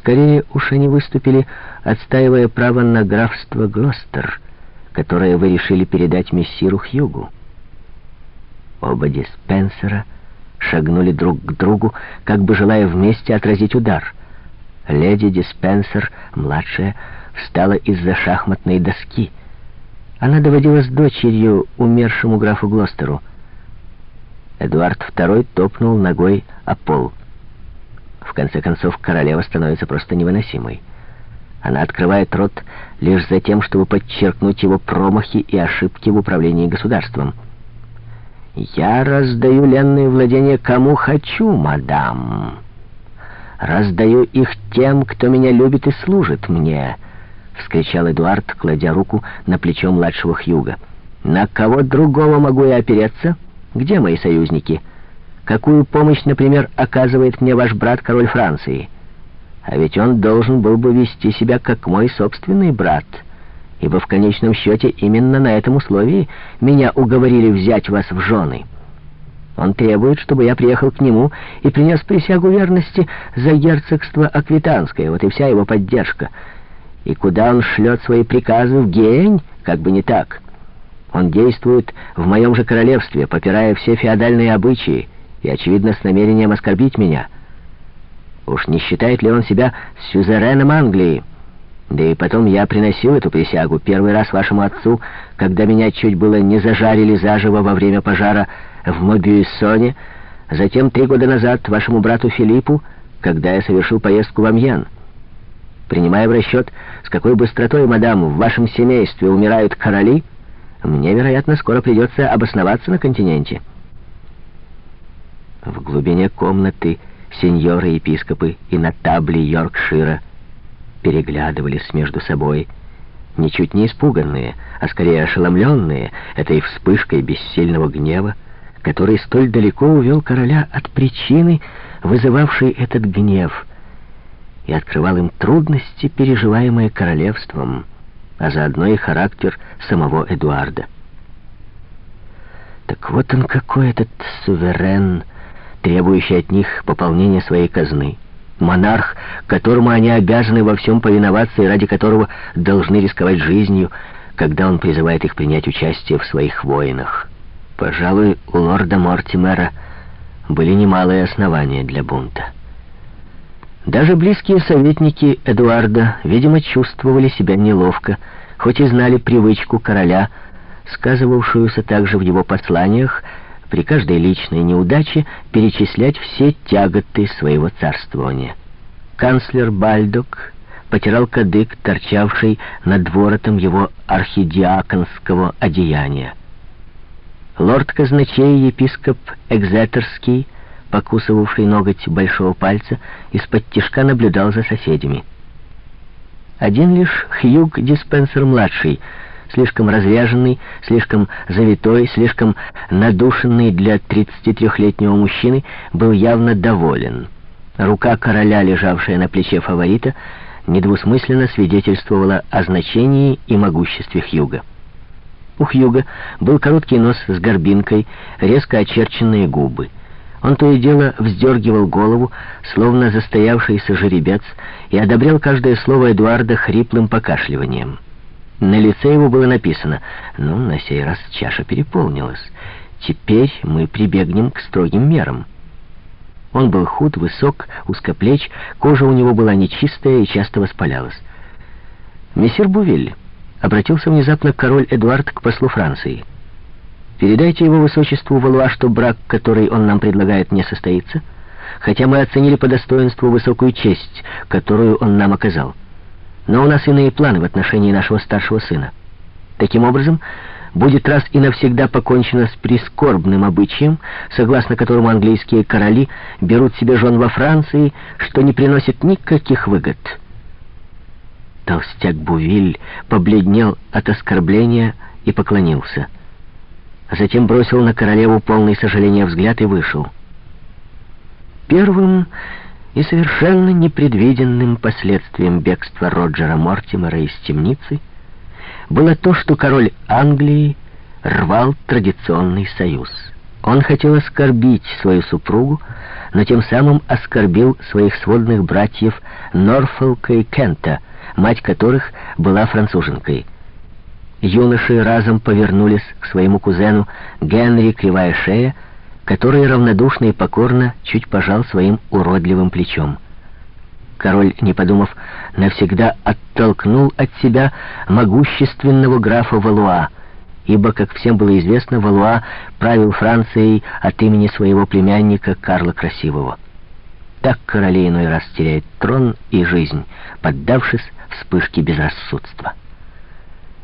Скорее уж они выступили, отстаивая право на графство Глостер, которое вы решили передать мессиру Хьюгу. Оба диспенсера шагнули друг к другу, как бы желая вместе отразить удар. Леди Диспенсер, младшая, встала из-за шахматной доски. Она доводила с дочерью умершему графу Глостеру. Эдуард II топнул ногой о пол. В конце концов, королева становится просто невыносимой. Она открывает рот лишь за тем, чтобы подчеркнуть его промахи и ошибки в управлении государством. «Я раздаю ленные владения кому хочу, мадам. Раздаю их тем, кто меня любит и служит мне», — вскричал Эдуард, кладя руку на плечо младшего Хьюга. «На кого другого могу я опереться? Где мои союзники?» Какую помощь, например, оказывает мне ваш брат, король Франции? А ведь он должен был бы вести себя как мой собственный брат, ибо в конечном счете именно на этом условии меня уговорили взять вас в жены. Он требует, чтобы я приехал к нему и принес присягу верности за герцогство Аквитанское, вот и вся его поддержка. И куда он шлет свои приказы, в Гень, как бы не так. Он действует в моем же королевстве, попирая все феодальные обычаи, и, очевидно, с намерением оскорбить меня. Уж не считает ли он себя сюзереном Англии? Да и потом я приносил эту присягу первый раз вашему отцу, когда меня чуть было не зажарили заживо во время пожара в Мобиуссоне, затем три года назад вашему брату Филиппу, когда я совершил поездку в Амьен. Принимая в расчет, с какой быстротой, мадам, в вашем семействе умирают короли, мне, вероятно, скоро придется обосноваться на континенте». В глубине комнаты сеньоры-епископы и натабли Йоркшира переглядывались между собой, ничуть не испуганные, а скорее ошеломленные этой вспышкой бессильного гнева, который столь далеко увел короля от причины, вызывавшей этот гнев, и открывал им трудности, переживаемые королевством, а заодно и характер самого Эдуарда. Так вот он какой этот суверен, требующий от них пополнения своей казны. Монарх, которому они обязаны во всем повиноваться и ради которого должны рисковать жизнью, когда он призывает их принять участие в своих войнах. Пожалуй, у лорда Мортимера были немалые основания для бунта. Даже близкие советники Эдуарда, видимо, чувствовали себя неловко, хоть и знали привычку короля, сказывавшуюся также в его посланиях, при каждой личной неудаче перечислять все тяготы своего царствования. Канцлер Бальдок потирал кадык, торчавший над воротом его архидиаконского одеяния. Лорд-казначей епископ Экзетерский, покусывавший ноготь большого пальца, из-под тишка наблюдал за соседями. Один лишь Хьюг Диспенсер-младший — слишком разряженный, слишком завитой, слишком надушенный для 33-летнего мужчины, был явно доволен. Рука короля, лежавшая на плече фаворита, недвусмысленно свидетельствовала о значении и могуществе Хьюга. У Хьюга был короткий нос с горбинкой, резко очерченные губы. Он то и дело вздергивал голову, словно застоявшийся жеребец, и одобрял каждое слово Эдуарда хриплым покашливанием. На лице его было написано «Ну, на сей раз чаша переполнилась. Теперь мы прибегнем к строгим мерам». Он был худ, высок, узкоплеч, кожа у него была нечистая и часто воспалялась. «Мессир Бувиль», — обратился внезапно король Эдуард к послу Франции, «передайте его высочеству Валуа, что брак, который он нам предлагает, не состоится, хотя мы оценили по достоинству высокую честь, которую он нам оказал». Но у нас иные планы в отношении нашего старшего сына. Таким образом, будет раз и навсегда покончено с прискорбным обычаем, согласно которому английские короли берут себе жен во Франции, что не приносит никаких выгод. Толстяк Бувиль побледнел от оскорбления и поклонился. Затем бросил на королеву полный сожаления взгляд и вышел. Первым и совершенно непредвиденным последствием бегства Роджера Мортимера из темницы было то, что король Англии рвал традиционный союз. Он хотел оскорбить свою супругу, но тем самым оскорбил своих сводных братьев Норфолка и Кента, мать которых была француженкой. Юноши разом повернулись к своему кузену Генри Кривая Шея, который равнодушно и покорно чуть пожал своим уродливым плечом. Король, не подумав, навсегда оттолкнул от себя могущественного графа Валуа, ибо, как всем было известно, Валуа правил Францией от имени своего племянника Карла Красивого. Так короли иной раз теряют трон и жизнь, поддавшись вспышке безрассудства.